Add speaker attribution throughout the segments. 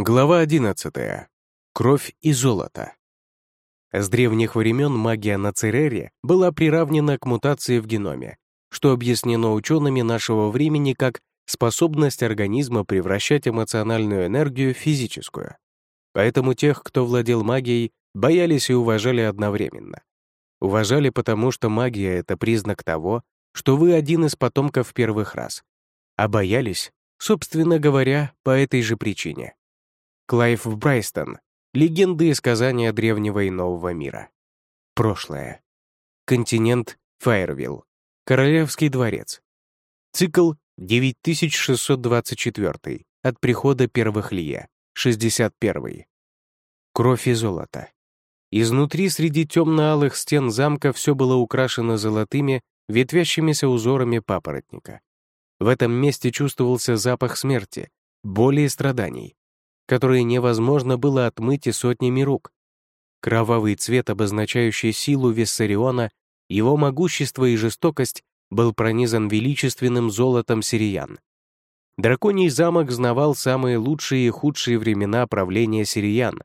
Speaker 1: Глава 11. Кровь и золото. С древних времен магия на Церере была приравнена к мутации в геноме, что объяснено учеными нашего времени как способность организма превращать эмоциональную энергию в физическую. Поэтому тех, кто владел магией, боялись и уважали одновременно. Уважали потому, что магия — это признак того, что вы один из потомков первых раз. А боялись, собственно говоря, по этой же причине. Клайв Брайстон. Легенды и сказания древнего и нового мира. Прошлое. Континент Файервилл. Королевский дворец. Цикл 9624. От прихода первых Лия. 61. Кровь и золото. Изнутри среди темно-алых стен замка все было украшено золотыми, ветвящимися узорами папоротника. В этом месте чувствовался запах смерти, боли и страданий которые невозможно было отмыть и сотнями рук. Кровавый цвет, обозначающий силу Виссариона, его могущество и жестокость, был пронизан величественным золотом сириян. Драконий замок знавал самые лучшие и худшие времена правления сириян,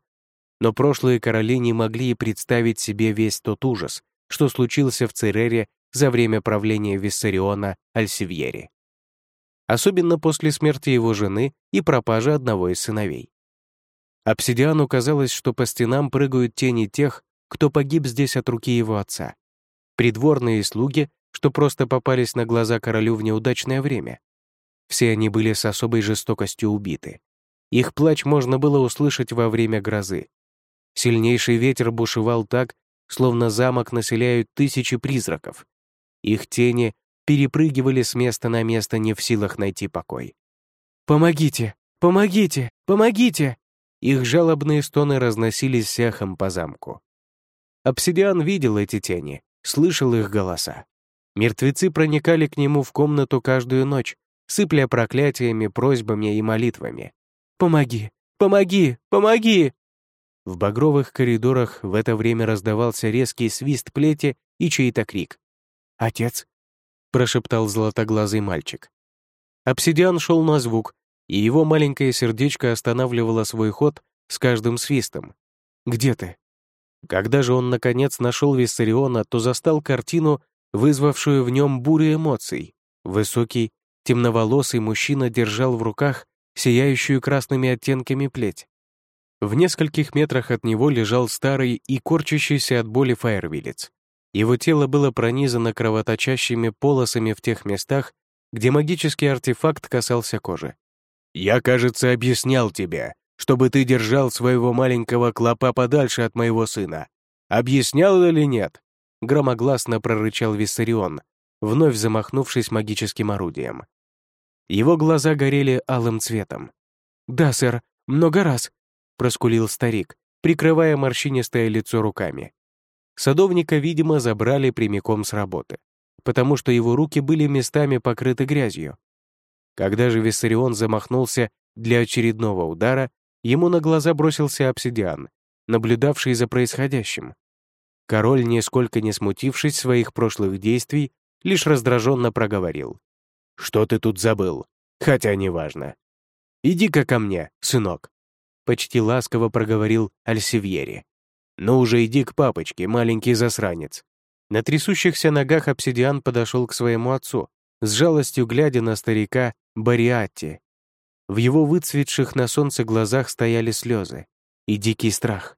Speaker 1: но прошлые короли не могли и представить себе весь тот ужас, что случился в Церере за время правления Виссариона Альсивьери. Особенно после смерти его жены и пропажи одного из сыновей. Обсидиану казалось, что по стенам прыгают тени тех, кто погиб здесь от руки его отца. Придворные слуги, что просто попались на глаза королю в неудачное время. Все они были с особой жестокостью убиты. Их плач можно было услышать во время грозы. Сильнейший ветер бушевал так, словно замок населяют тысячи призраков. Их тени перепрыгивали с места на место, не в силах найти покой. «Помогите! Помогите! Помогите!» Их жалобные стоны разносились эхом по замку. Обсидиан видел эти тени, слышал их голоса. Мертвецы проникали к нему в комнату каждую ночь, сыпля проклятиями, просьбами и молитвами. «Помоги! Помоги! Помоги!» В багровых коридорах в это время раздавался резкий свист плети и чей-то крик. «Отец!» — прошептал золотоглазый мальчик. Обсидиан шел на звук, и его маленькое сердечко останавливало свой ход с каждым свистом. «Где ты?» Когда же он, наконец, нашел Виссариона, то застал картину, вызвавшую в нем бурю эмоций. Высокий, темноволосый мужчина держал в руках сияющую красными оттенками плеть. В нескольких метрах от него лежал старый и корчащийся от боли фаервилец. Его тело было пронизано кровоточащими полосами в тех местах, где магический артефакт касался кожи. Я, кажется, объяснял тебе, чтобы ты держал своего маленького клопа подальше от моего сына. Объяснял или нет?» Громогласно прорычал Виссарион, вновь замахнувшись магическим орудием. Его глаза горели алым цветом. «Да, сэр, много раз», — проскулил старик, прикрывая морщинистое лицо руками. Садовника, видимо, забрали прямиком с работы, потому что его руки были местами покрыты грязью. Когда же Виссарион замахнулся для очередного удара, ему на глаза бросился обсидиан, наблюдавший за происходящим. Король, нисколько не смутившись своих прошлых действий, лишь раздраженно проговорил. «Что ты тут забыл? Хотя неважно. Иди-ка ко мне, сынок», — почти ласково проговорил Альсивьери. «Ну уже иди к папочке, маленький засранец». На трясущихся ногах обсидиан подошел к своему отцу, с жалостью глядя на старика Бариатти. В его выцветших на солнце глазах стояли слезы и дикий страх.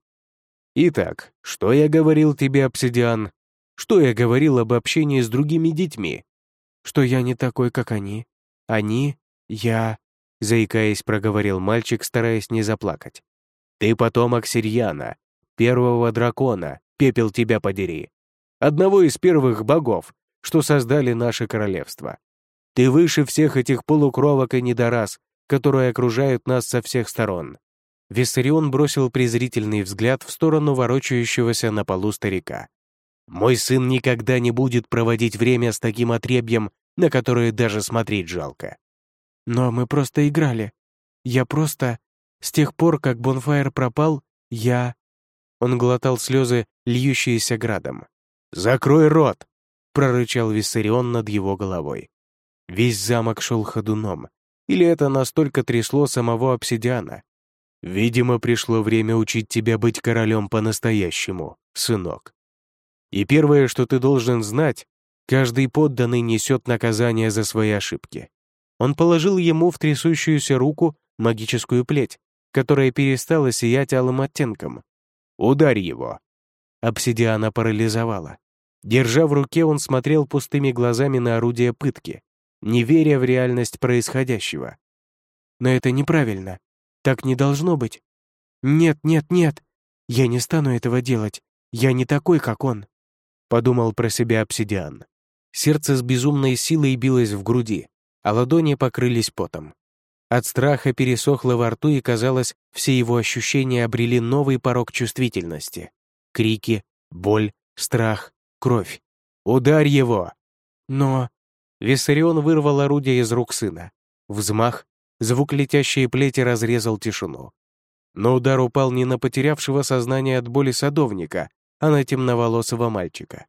Speaker 1: «Итак, что я говорил тебе, обсидиан? Что я говорил об общении с другими детьми? Что я не такой, как они? Они? Я...» Заикаясь, проговорил мальчик, стараясь не заплакать. «Ты потомок Сирьяна, первого дракона, пепел тебя подери. Одного из первых богов, что создали наше королевство. Ты выше всех этих полукровок и недорас, которые окружают нас со всех сторон». Виссарион бросил презрительный взгляд в сторону ворочающегося на полу старика. «Мой сын никогда не будет проводить время с таким отребьем, на которое даже смотреть жалко». «Но мы просто играли. Я просто... С тех пор, как Бонфайр пропал, я...» Он глотал слезы, льющиеся градом. «Закрой рот!» прорычал Виссарион над его головой. Весь замок шел ходуном. Или это настолько трясло самого обсидиана? Видимо, пришло время учить тебя быть королем по-настоящему, сынок. И первое, что ты должен знать, каждый подданный несет наказание за свои ошибки. Он положил ему в трясущуюся руку магическую плеть, которая перестала сиять алым оттенком. «Ударь его!» Обсидиана парализовала. Держа в руке, он смотрел пустыми глазами на орудие пытки, не веря в реальность происходящего. «Но это неправильно. Так не должно быть. Нет, нет, нет. Я не стану этого делать. Я не такой, как он», — подумал про себя обсидиан. Сердце с безумной силой билось в груди, а ладони покрылись потом. От страха пересохло во рту, и, казалось, все его ощущения обрели новый порог чувствительности. Крики, боль, страх, кровь. «Ударь его!» Но... Виссарион вырвал орудие из рук сына. Взмах, Звук летящей плети разрезал тишину. Но удар упал не на потерявшего сознание от боли садовника, а на темноволосого мальчика.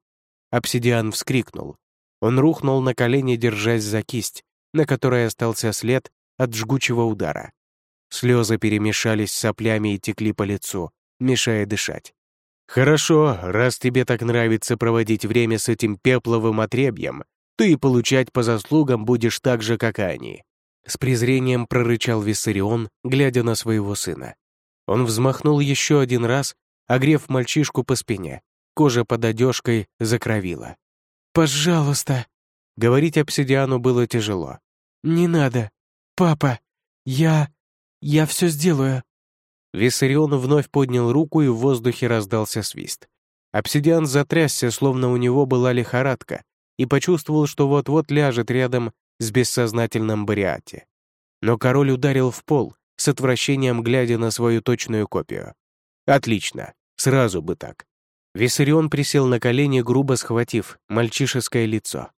Speaker 1: Обсидиан вскрикнул. Он рухнул на колени, держась за кисть, на которой остался след от жгучего удара. Слезы перемешались с соплями и текли по лицу, мешая дышать. «Хорошо, раз тебе так нравится проводить время с этим пепловым отребьем, ты получать по заслугам будешь так же, как они. С презрением прорычал Виссарион, глядя на своего сына. Он взмахнул еще один раз, огрев мальчишку по спине. Кожа под одежкой закровила. «Пожалуйста!» Говорить обсидиану было тяжело. «Не надо! Папа! Я... я все сделаю!» Виссарион вновь поднял руку, и в воздухе раздался свист. Обсидиан затрясся, словно у него была лихорадка, и почувствовал, что вот-вот ляжет рядом с бессознательным Бариате. Но король ударил в пол, с отвращением глядя на свою точную копию. «Отлично, сразу бы так». Виссарион присел на колени, грубо схватив мальчишеское лицо.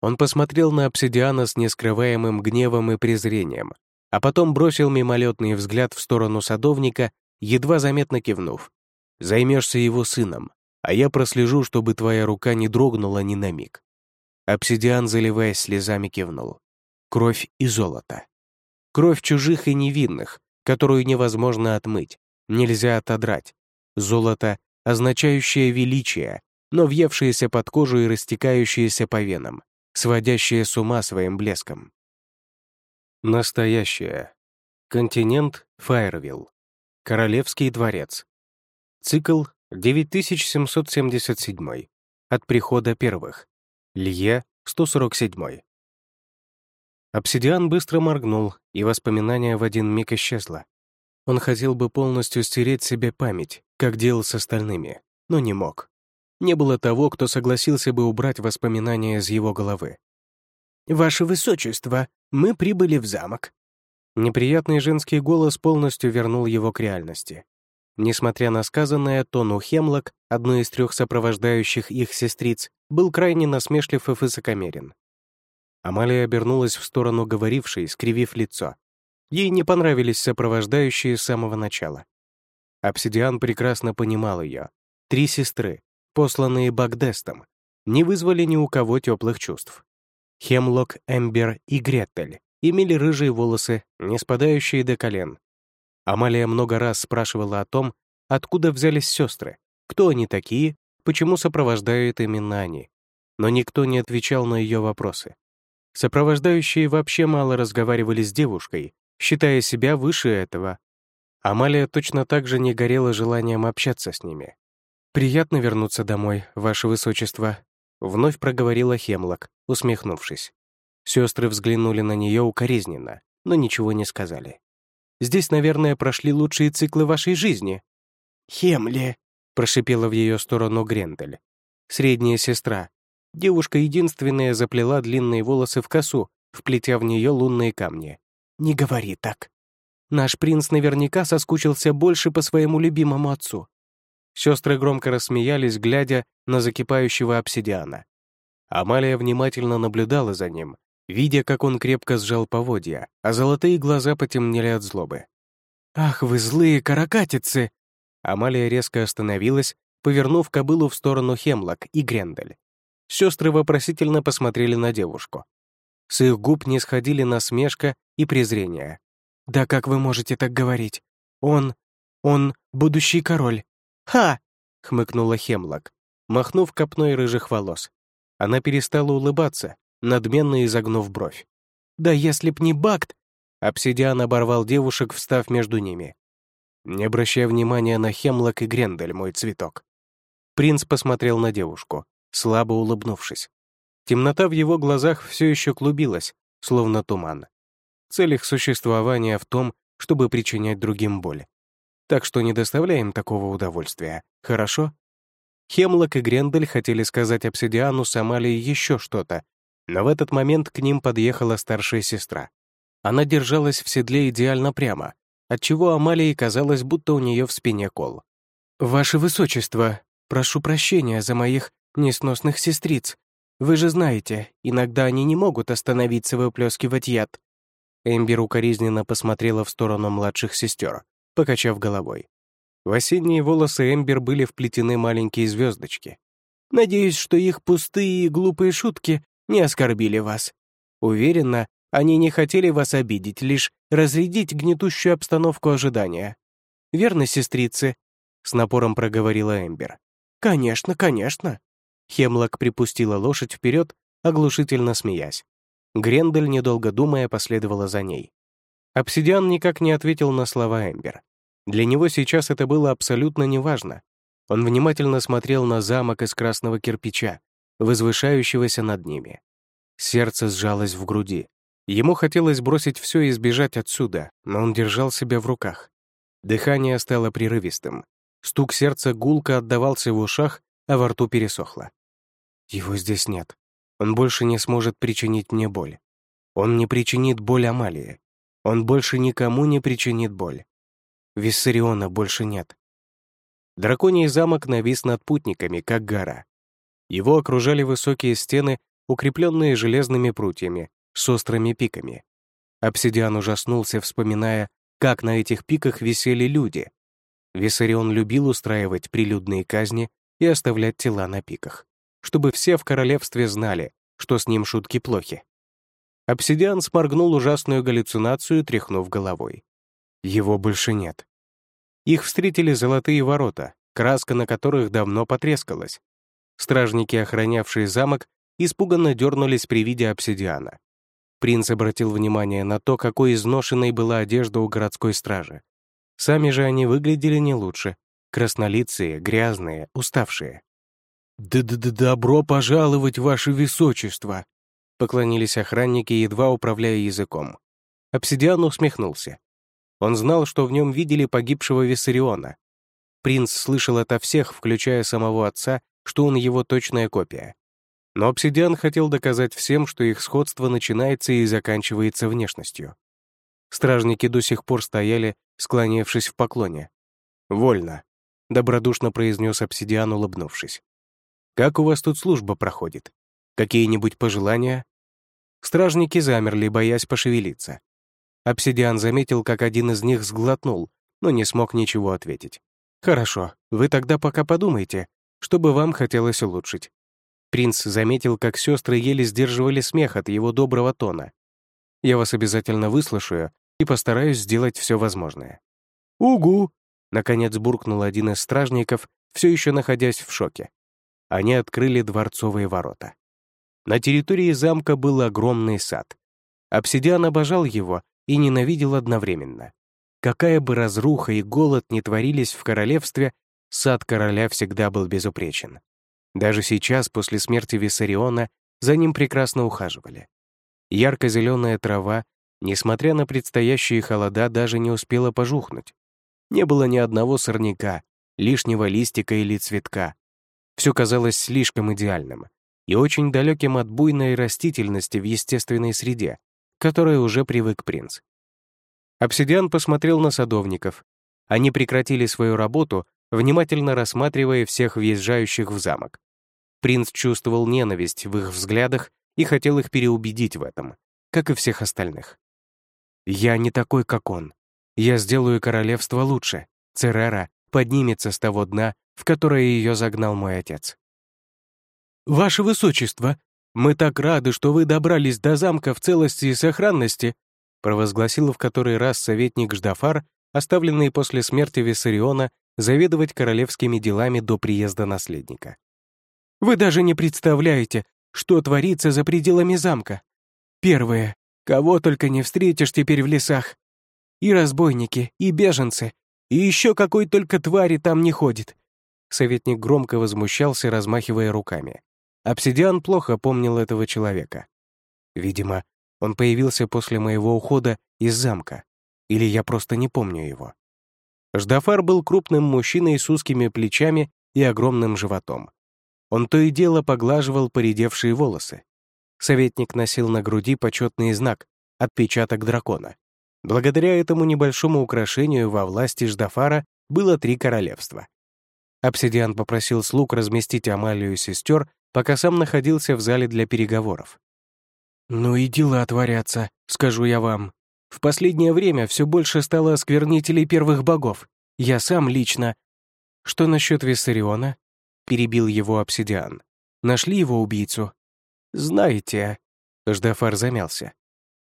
Speaker 1: Он посмотрел на обсидиана с нескрываемым гневом и презрением, а потом бросил мимолетный взгляд в сторону садовника, едва заметно кивнув. «Займешься его сыном, а я прослежу, чтобы твоя рука не дрогнула ни на миг». Обсидиан, заливаясь слезами, кивнул. Кровь и золото. Кровь чужих и невинных, которую невозможно отмыть, нельзя отодрать. Золото, означающее величие, но въевшееся под кожу и растекающееся по венам, сводящее с ума своим блеском. Настоящее. Континент Файервилл. Королевский дворец. Цикл 9777. От прихода первых. Лье, 147. Обсидиан быстро моргнул, и воспоминание в один миг исчезло. Он хотел бы полностью стереть себе память, как делал с остальными, но не мог. Не было того, кто согласился бы убрать воспоминания из его головы. «Ваше Высочество, мы прибыли в замок». Неприятный женский голос полностью вернул его к реальности. Несмотря на сказанное, Тону Хемлок, одной из трех сопровождающих их сестриц, был крайне насмешлив и высокомерен. Амалия обернулась в сторону говорившей, скривив лицо. Ей не понравились сопровождающие с самого начала. Обсидиан прекрасно понимал ее. Три сестры, посланные Багдестом, не вызвали ни у кого теплых чувств. Хемлок, Эмбер и Гретель имели рыжие волосы, не спадающие до колен, Амалия много раз спрашивала о том, откуда взялись сестры, кто они такие, почему сопровождают именно они. Но никто не отвечал на ее вопросы. Сопровождающие вообще мало разговаривали с девушкой, считая себя выше этого. Амалия точно так же не горела желанием общаться с ними. «Приятно вернуться домой, ваше высочество», — вновь проговорила Хемлок, усмехнувшись. Сестры взглянули на нее укоризненно, но ничего не сказали. Здесь, наверное, прошли лучшие циклы вашей жизни». «Хемли», — прошипела в ее сторону Грендель. Средняя сестра. Девушка единственная заплела длинные волосы в косу, вплетя в нее лунные камни. «Не говори так. Наш принц наверняка соскучился больше по своему любимому отцу». Сестры громко рассмеялись, глядя на закипающего обсидиана. Амалия внимательно наблюдала за ним, видя, как он крепко сжал поводья, а золотые глаза потемнели от злобы. «Ах, вы злые каракатицы!» Амалия резко остановилась, повернув кобылу в сторону Хемлок и Грендель. Сестры вопросительно посмотрели на девушку. С их губ не сходили насмешка и презрение. «Да как вы можете так говорить?
Speaker 2: Он... он будущий король. Ха!» — хмыкнула Хемлок, махнув копной рыжих волос. Она перестала улыбаться, надменно изогнув бровь. «Да если б не Бакт!» Обсидиан оборвал девушек, встав между ними. «Не обращай внимания на Хемлок и Грендель, мой цветок». Принц посмотрел на девушку, слабо улыбнувшись. Темнота в его глазах все еще клубилась, словно туман. Цель их существования в том, чтобы причинять другим боль. Так что не доставляем такого удовольствия, хорошо? Хемлок и Грендель хотели сказать обсидиану с Амалией еще что-то, но в этот момент к ним подъехала старшая сестра. Она держалась в седле идеально прямо, отчего Амалии казалось, будто у нее в спине кол. «Ваше Высочество, прошу прощения за моих несносных сестриц. Вы же знаете, иногда они не могут остановиться выплескивать яд». Эмбер укоризненно посмотрела в сторону младших сестер, покачав головой. В осенние волосы Эмбер были вплетены маленькие звездочки. «Надеюсь, что их пустые и глупые шутки не оскорбили вас. Уверена, они не хотели вас обидеть, лишь разрядить гнетущую обстановку ожидания. Верно, сестрицы?» — с напором проговорила Эмбер. «Конечно, конечно». Хемлок припустила лошадь вперед, оглушительно смеясь. Грендель, недолго думая, последовала за ней. Обсидиан никак не ответил на слова Эмбер. Для него сейчас это было абсолютно неважно. Он внимательно смотрел на замок из красного кирпича, возвышающегося над ними. Сердце сжалось в груди. Ему хотелось бросить все и сбежать отсюда, но он держал себя в руках. Дыхание стало прерывистым. Стук сердца гулко отдавался в ушах, а во рту пересохло. Его здесь нет. Он больше не сможет причинить мне боль. Он не причинит боль Амалии. Он больше никому не причинит боль. Виссариона больше нет. Драконий замок навис над путниками, как гора. Его окружали высокие стены, укрепленные железными прутьями, с острыми пиками. Обсидиан ужаснулся, вспоминая, как на этих пиках висели люди. Виссарион любил устраивать прилюдные казни и оставлять тела на пиках, чтобы все в королевстве знали, что с ним шутки плохи. Обсидиан сморгнул ужасную галлюцинацию, тряхнув головой. Его больше нет. Их встретили золотые ворота, краска на которых давно потрескалась. Стражники, охранявшие замок, испуганно дернулись при виде обсидиана. Принц обратил внимание на то, какой изношенной была одежда у городской стражи. Сами же они выглядели не лучше. Краснолицые, грязные, уставшие. «Да-да-да, добро пожаловать, ваше высочество!» Поклонились охранники, едва управляя языком. Обсидиан усмехнулся. Он знал, что в нем видели погибшего Виссариона. Принц слышал это всех, включая самого отца, что он его точная копия. Но обсидиан хотел доказать всем, что их сходство начинается и заканчивается внешностью. Стражники до сих пор стояли, склонившись в поклоне. «Вольно», — добродушно произнес обсидиан, улыбнувшись. «Как у вас тут служба проходит? Какие-нибудь пожелания?» Стражники замерли, боясь пошевелиться. Обсидиан заметил, как один из них сглотнул, но не смог ничего ответить. «Хорошо, вы тогда пока подумайте, что бы вам хотелось улучшить. Принц заметил, как сестры еле сдерживали смех от его доброго тона. «Я вас обязательно выслушаю и постараюсь сделать все возможное». «Угу!» — наконец буркнул один из стражников, все еще находясь в шоке. Они открыли дворцовые ворота. На территории замка был огромный сад. Обсидиан обожал его и ненавидел одновременно. Какая бы разруха и голод ни творились в королевстве, сад короля всегда был безупречен. Даже сейчас, после смерти Виссариона, за ним прекрасно ухаживали. Ярко-зеленая трава, несмотря на предстоящие холода, даже не успела пожухнуть. Не было ни одного сорняка, лишнего листика или цветка. Все казалось слишком идеальным и очень далеким от буйной растительности в естественной среде, к которой уже привык принц. Обсидиан посмотрел на садовников. Они прекратили свою работу, внимательно рассматривая всех въезжающих в замок. Принц чувствовал ненависть в их взглядах и хотел их переубедить в этом, как и всех остальных. «Я не такой, как он. Я сделаю королевство лучше. Церера поднимется с того дна, в которое ее загнал мой отец». «Ваше Высочество, мы так рады, что вы добрались до замка в целости и сохранности», провозгласил в который раз советник Ждафар,
Speaker 1: оставленный после смерти Виссариона заведовать королевскими делами до приезда наследника.
Speaker 2: «Вы даже не представляете, что творится за пределами замка. Первое, кого только не встретишь теперь в лесах. И разбойники, и беженцы, и еще какой только твари там не ходит».
Speaker 1: Советник громко возмущался, размахивая руками. Обсидиан плохо помнил этого человека. Видимо, он появился после моего ухода из замка. Или я просто не помню его. Ждафар был крупным мужчиной с узкими плечами и огромным животом. Он то и дело поглаживал поредевшие волосы. Советник носил на груди почетный знак — отпечаток дракона. Благодаря этому небольшому украшению во власти Ждафара было три королевства. Обсидиан попросил слуг разместить Амалию и сестер, пока сам находился в зале для переговоров.
Speaker 2: «Ну и дела творятся, скажу я вам. В последнее время все больше стало осквернителей первых богов. Я сам лично...»
Speaker 1: «Что насчет Виссариона?» — перебил его обсидиан. «Нашли его убийцу?»
Speaker 2: «Знаете...»
Speaker 1: — Ждафар замялся.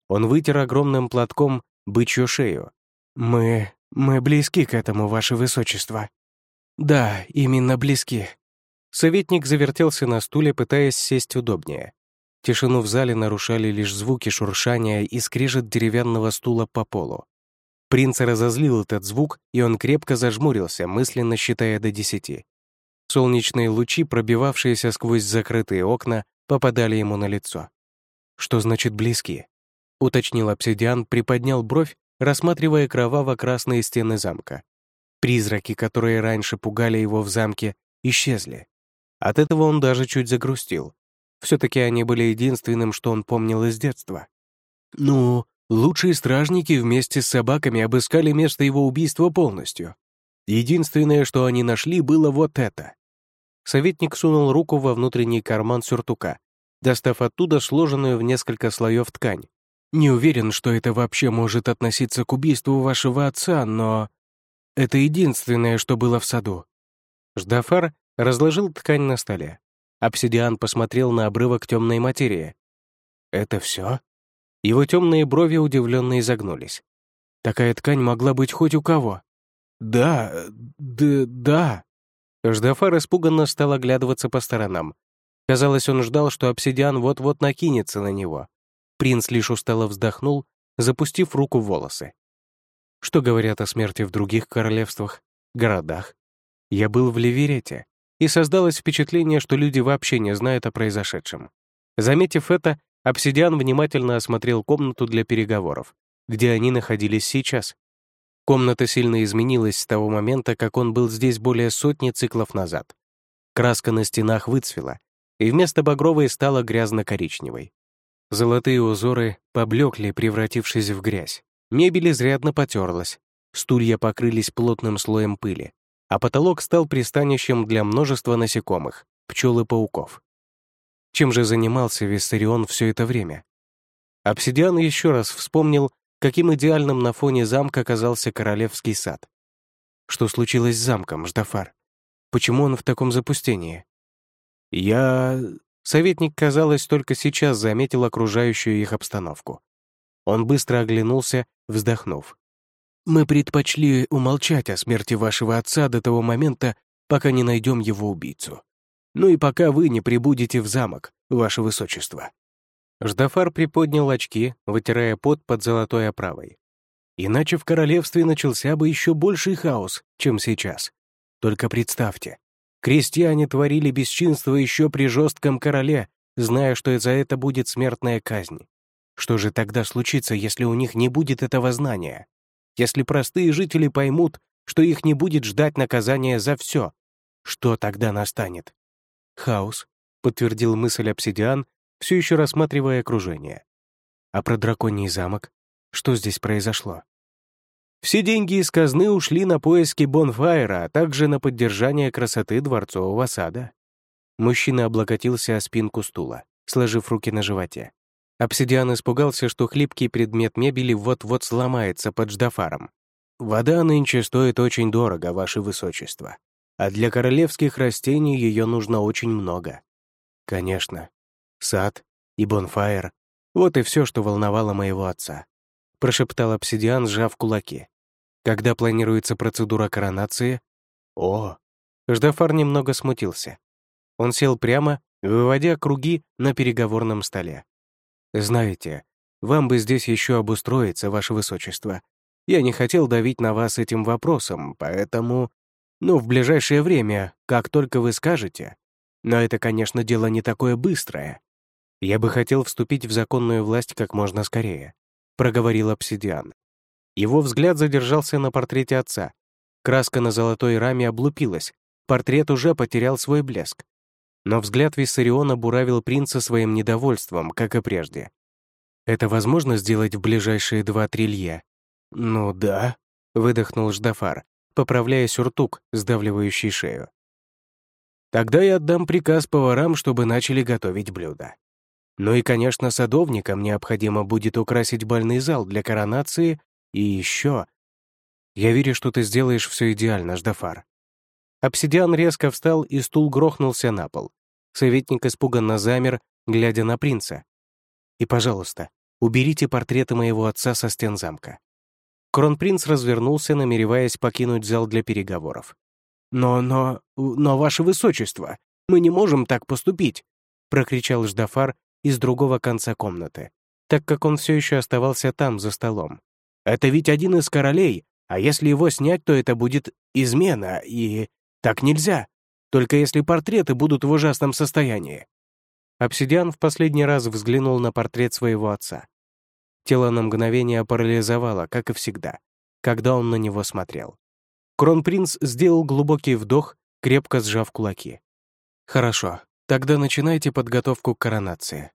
Speaker 1: Он вытер огромным платком бычью шею.
Speaker 2: «Мы... мы близки к этому, ваше высочество». «Да, именно близки».
Speaker 1: Советник завертелся на стуле, пытаясь сесть удобнее. Тишину в зале нарушали лишь звуки шуршания и скрежет деревянного стула по полу. Принца разозлил этот звук, и он крепко зажмурился, мысленно считая до десяти. Солнечные лучи, пробивавшиеся сквозь закрытые окна, попадали ему на лицо. «Что значит близкие?» — уточнил обсидиан, приподнял бровь, рассматривая кроваво-красные стены замка. Призраки, которые раньше пугали его в замке, исчезли. От этого он даже чуть загрустил. Все-таки они были единственным, что он помнил из детства.
Speaker 2: «Ну, лучшие стражники вместе с собаками обыскали место его убийства полностью. Единственное, что они нашли, было вот это».
Speaker 1: Советник сунул руку во внутренний карман сюртука, достав оттуда сложенную в несколько слоев ткань.
Speaker 2: «Не уверен, что это вообще может относиться к убийству вашего отца, но...» «Это единственное, что было в саду».
Speaker 1: Ждафар разложил ткань на столе. Обсидиан посмотрел на обрывок темной материи. «Это все?» Его темные брови удивленно изогнулись.
Speaker 2: «Такая ткань могла быть хоть у кого». «Да, да, да».
Speaker 1: Ждафар испуганно стал оглядываться по сторонам. Казалось, он ждал, что обсидиан вот-вот накинется на него. Принц лишь устало вздохнул, запустив руку в волосы. Что говорят о смерти в других королевствах, городах? Я был в Ливерете и создалось впечатление, что люди вообще не знают о произошедшем. Заметив это, обсидиан внимательно осмотрел комнату для переговоров, где они находились сейчас. Комната сильно изменилась с того момента, как он был здесь более сотни циклов назад. Краска на стенах выцвела, и вместо багровой стала грязно-коричневой. Золотые узоры поблекли, превратившись в грязь. Мебель изрядно потерлась, стулья покрылись плотным слоем пыли, а потолок стал пристанищем для множества насекомых, пчел и пауков. Чем же занимался Виссарион все это время? Обсидиан еще раз вспомнил, каким идеальным на фоне замка оказался королевский сад. Что случилось с замком, Ждафар? Почему он в таком запустении? Я... Советник, казалось, только сейчас заметил окружающую их обстановку. Он быстро оглянулся, вздохнув. Мы предпочли умолчать о смерти вашего отца до того момента, пока не найдем его убийцу. Ну и пока вы не прибудете в замок, ваше высочество». Ждафар приподнял очки, вытирая пот под золотой оправой. Иначе в королевстве начался бы еще больший хаос, чем сейчас. Только представьте, крестьяне творили бесчинство еще при жестком короле, зная, что за это будет смертная казнь. Что же тогда случится, если у них не будет этого знания? Если простые жители поймут, что их не будет ждать наказания за все, что тогда настанет? Хаос, подтвердил мысль обсидиан, все еще рассматривая окружение. А про драконий замок? Что здесь произошло? Все деньги из казны ушли на поиски Бонфайра, а также на поддержание красоты дворцового сада. Мужчина облокотился о спинку стула, сложив руки на животе. Обсидиан испугался, что хлипкий предмет мебели вот-вот сломается под ждафаром. «Вода нынче стоит очень дорого, ваше высочество, а для королевских растений ее нужно очень много. Конечно, сад и бонфайр — вот и все, что волновало моего отца», прошептал обсидиан, сжав кулаки. Когда планируется процедура коронации? О, Ждафар немного смутился. Он сел прямо, выводя круги на переговорном столе. «Знаете, вам бы здесь еще обустроиться, ваше высочество. Я не хотел давить на вас этим вопросом, поэтому... Ну, в ближайшее время, как только вы скажете. Но это, конечно, дело не такое быстрое. Я бы хотел вступить в законную власть как можно скорее», — проговорил обсидиан. Его взгляд задержался на портрете отца. Краска на золотой раме облупилась, портрет уже потерял свой блеск. Но взгляд Виссариона буравил принца своим недовольством, как и прежде. «Это возможно сделать в ближайшие два трилье?» «Ну да», — выдохнул Ждафар, поправляя сюртук, сдавливающий шею. «Тогда я отдам приказ поварам, чтобы начали готовить блюда. Ну и, конечно, садовникам необходимо будет украсить бальный зал для коронации и еще. Я верю, что ты сделаешь все идеально, Ждафар. Обсидиан резко встал, и стул грохнулся на пол. Советник испуганно замер, глядя на принца. «И, пожалуйста, уберите портреты моего отца со стен замка». Кронпринц развернулся, намереваясь покинуть зал для переговоров. «Но, но, но, ваше высочество, мы не можем так поступить!» прокричал Ждафар из другого конца комнаты, так как он все еще оставался там, за столом. «Это ведь один из королей, а если его снять, то это будет измена, и так нельзя, только если портреты будут в ужасном состоянии. Обсидиан в последний раз взглянул на портрет своего отца. Тело на мгновение парализовало, как и всегда, когда он на него смотрел. Кронпринц сделал глубокий вдох, крепко сжав кулаки. «Хорошо, тогда начинайте подготовку к коронации.